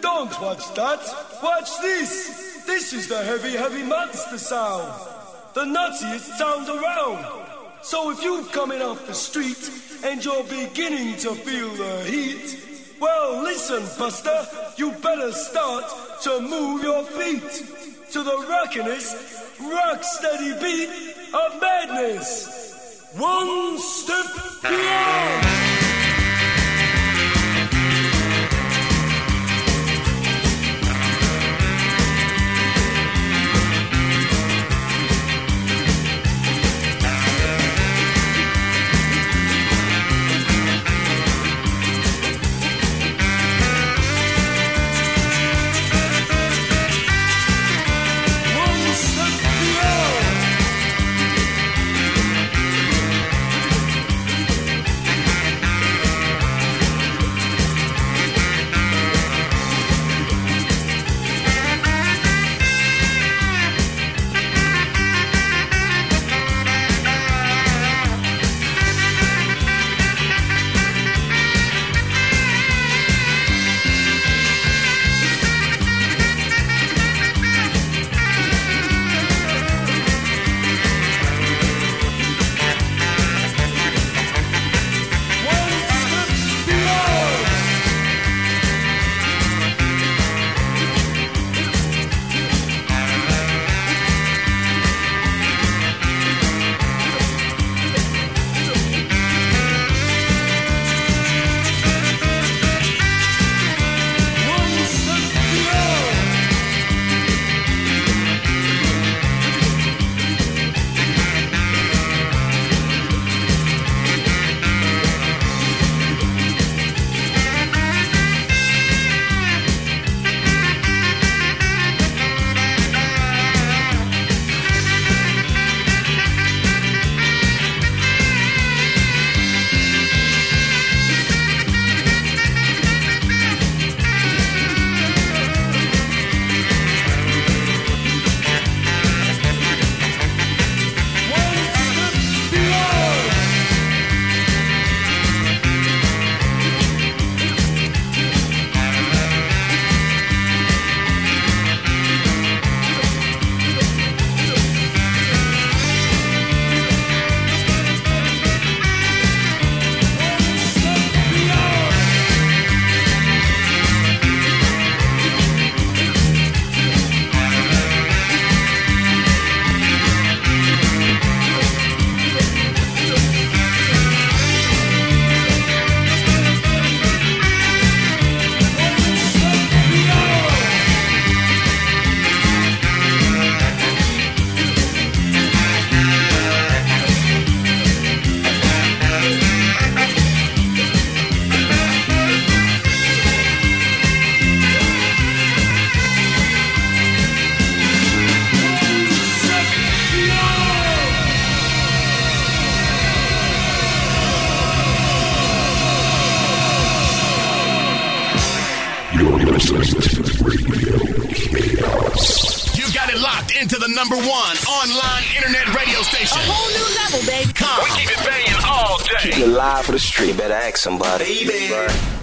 Don't watch that. Watch this. This is the heavy, heavy monster sound. The nuttiest sound around. So if you're coming off the street and you're beginning to feel the heat, well, listen, Buster, you better start to move your feet to the rockinest, rock steady beat of madness. One step beyond. Somebody. Baby.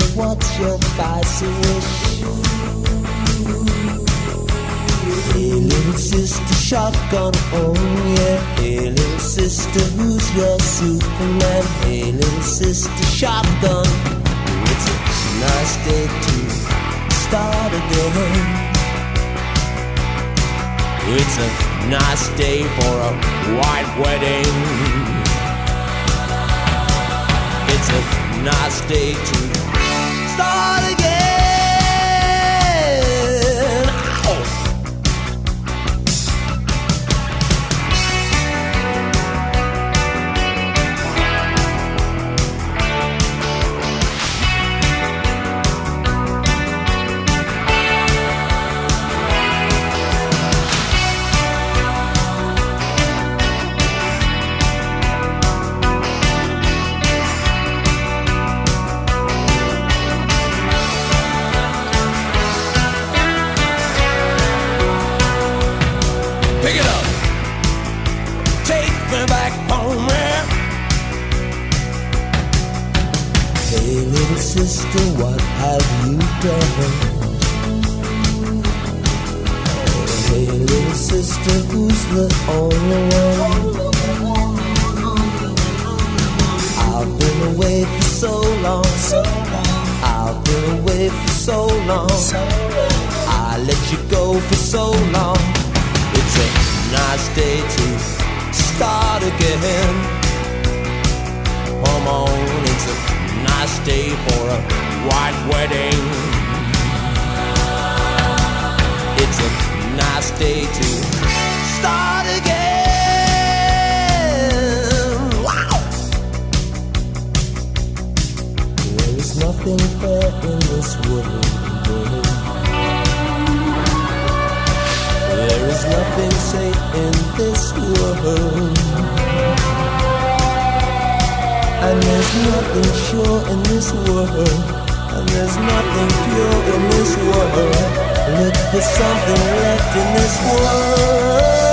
Sister, what's your spicy wish? Hey, little sister, shotgun, oh yeah. Hey, little sister, who's your Superman? Hey, little sister, shotgun. It's a nice day to start again. It's a nice day for a white wedding. It's a nice day to Hey, little sister, who's the only one? I've been away for so long. I've been away for so long. I let you go for so long. It's a nice day to start again. Come on, it's a nice day for a white wedding. It's a nice day to start again. Wow! There is nothing fair in this world. There is nothing safe in this world. And there's nothing sure in this world. And there's nothing pure in this world. Look for something left in this world.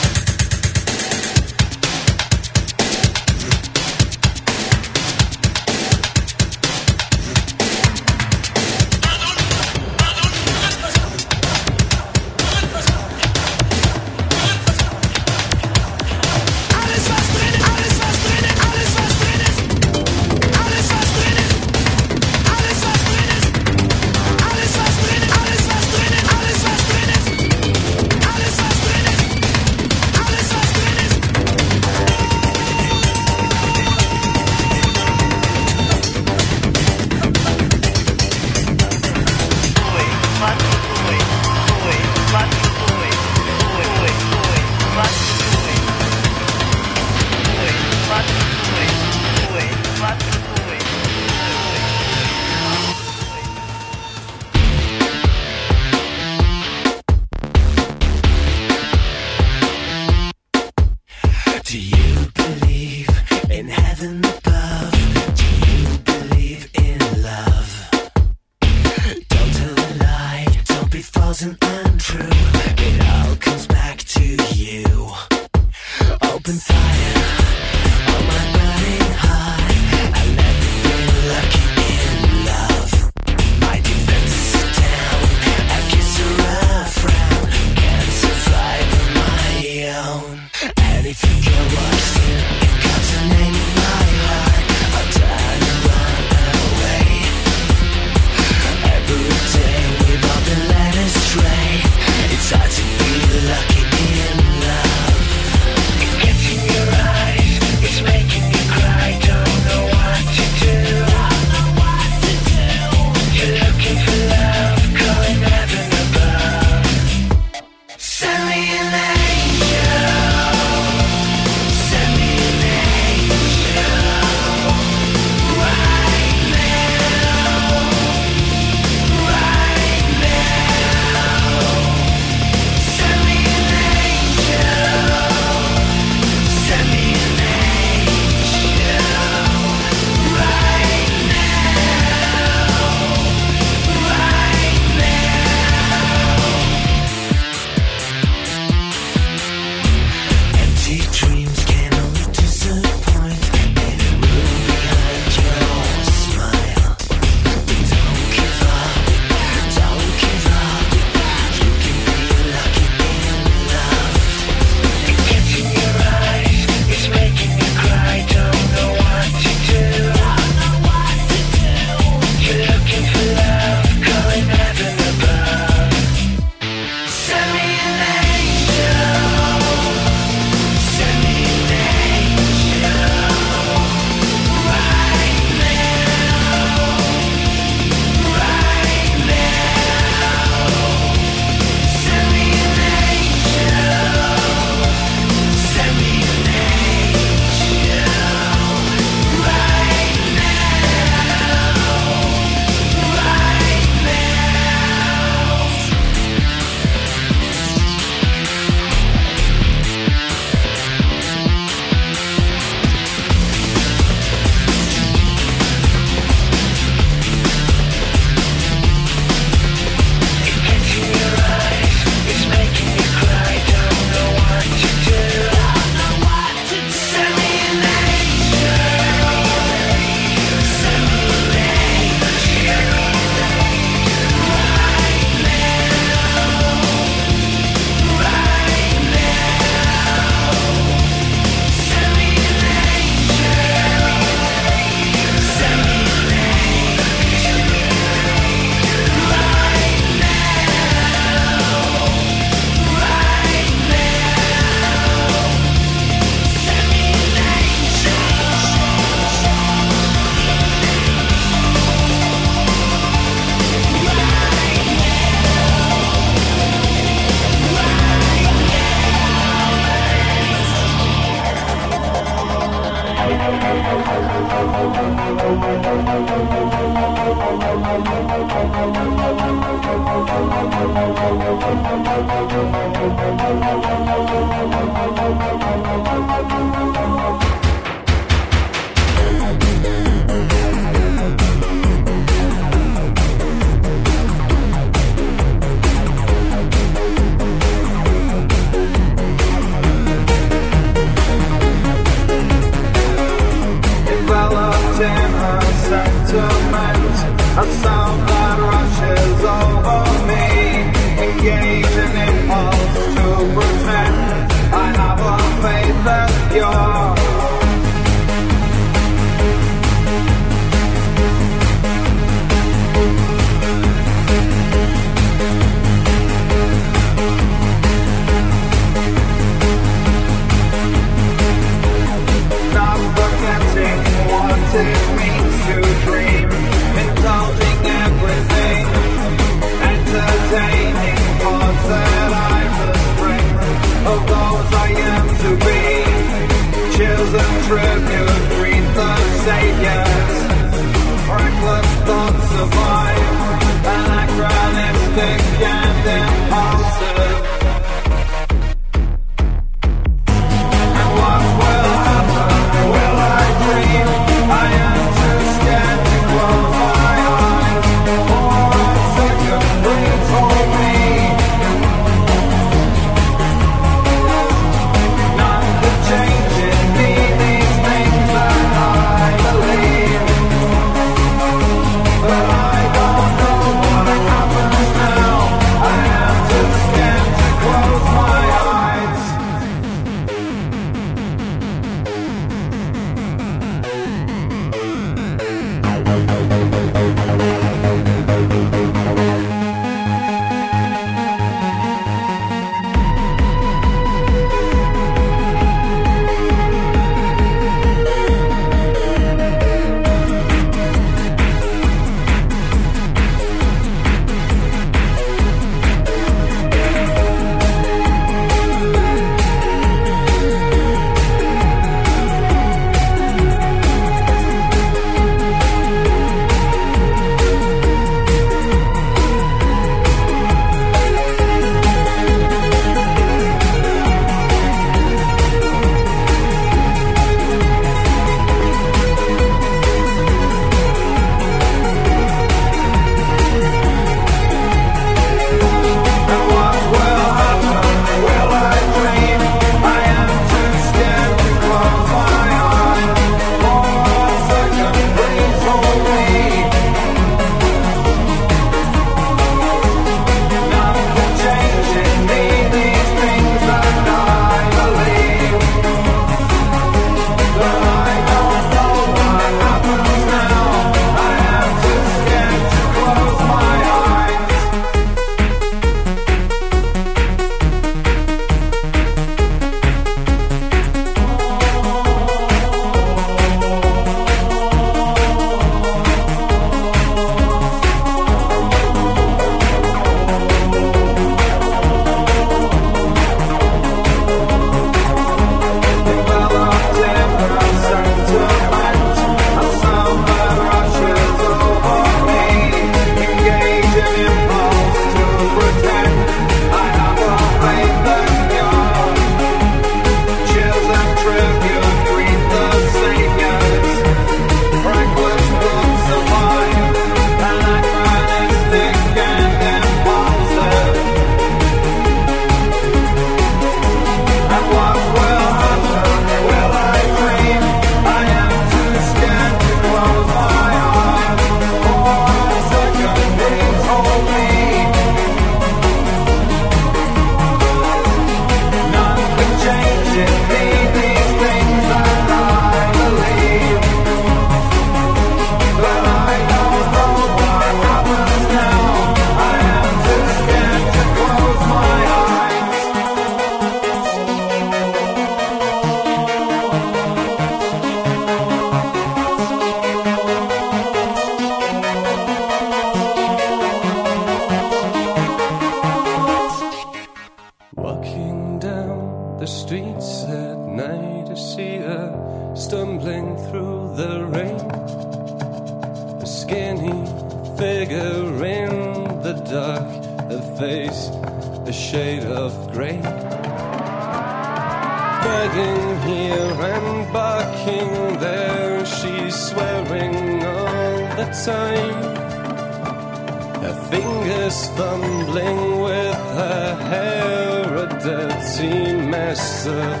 Dirty mess of.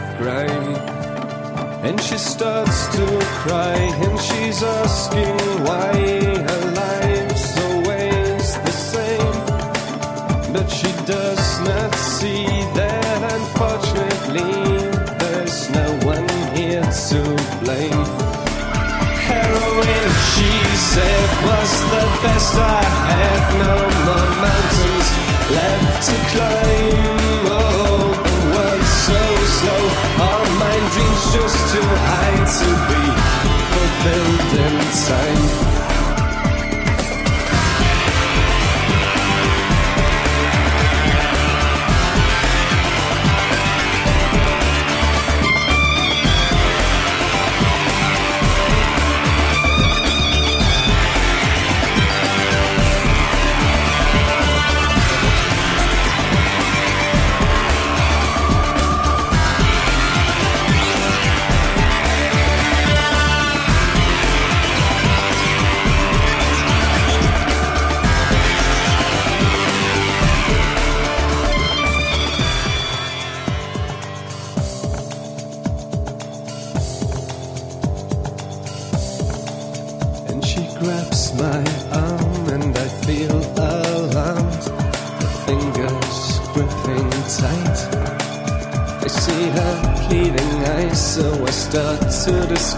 And she starts to cry, and she's asking why her life's always the same. But she does not see that unfortunately there's no one here to blame. Heroin, she said, was the best I had. No more mountains left to climb. Just too high to be fulfilled in time.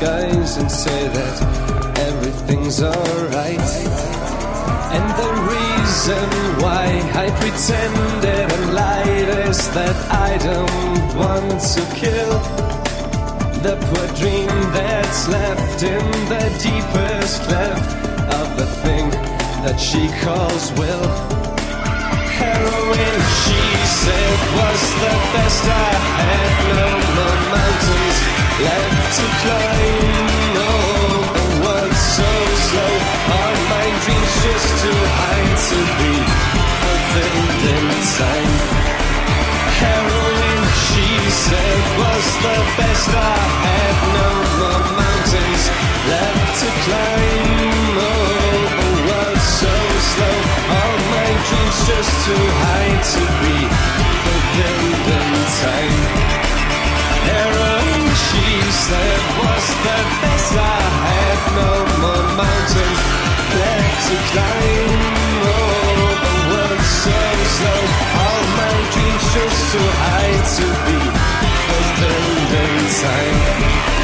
Disguise and say that everything's alright. And the reason why I pretended and lied is that I don't want to kill the poor dream that's left in the deepest cleft of the thing that she calls will. Heroin, she said, was the best I had. No more mountains left to climb. Oh, the world's so slow. My dreams just too high to be in time. Heroin, she said, was the best I had. No more mountains left to climb. Oh, the world's so slow. All my dreams just too high to be said was the best I had. No more mountains left to climb. Oh, the world so oh, slow. All my dreams just too high to be fulfilled in time.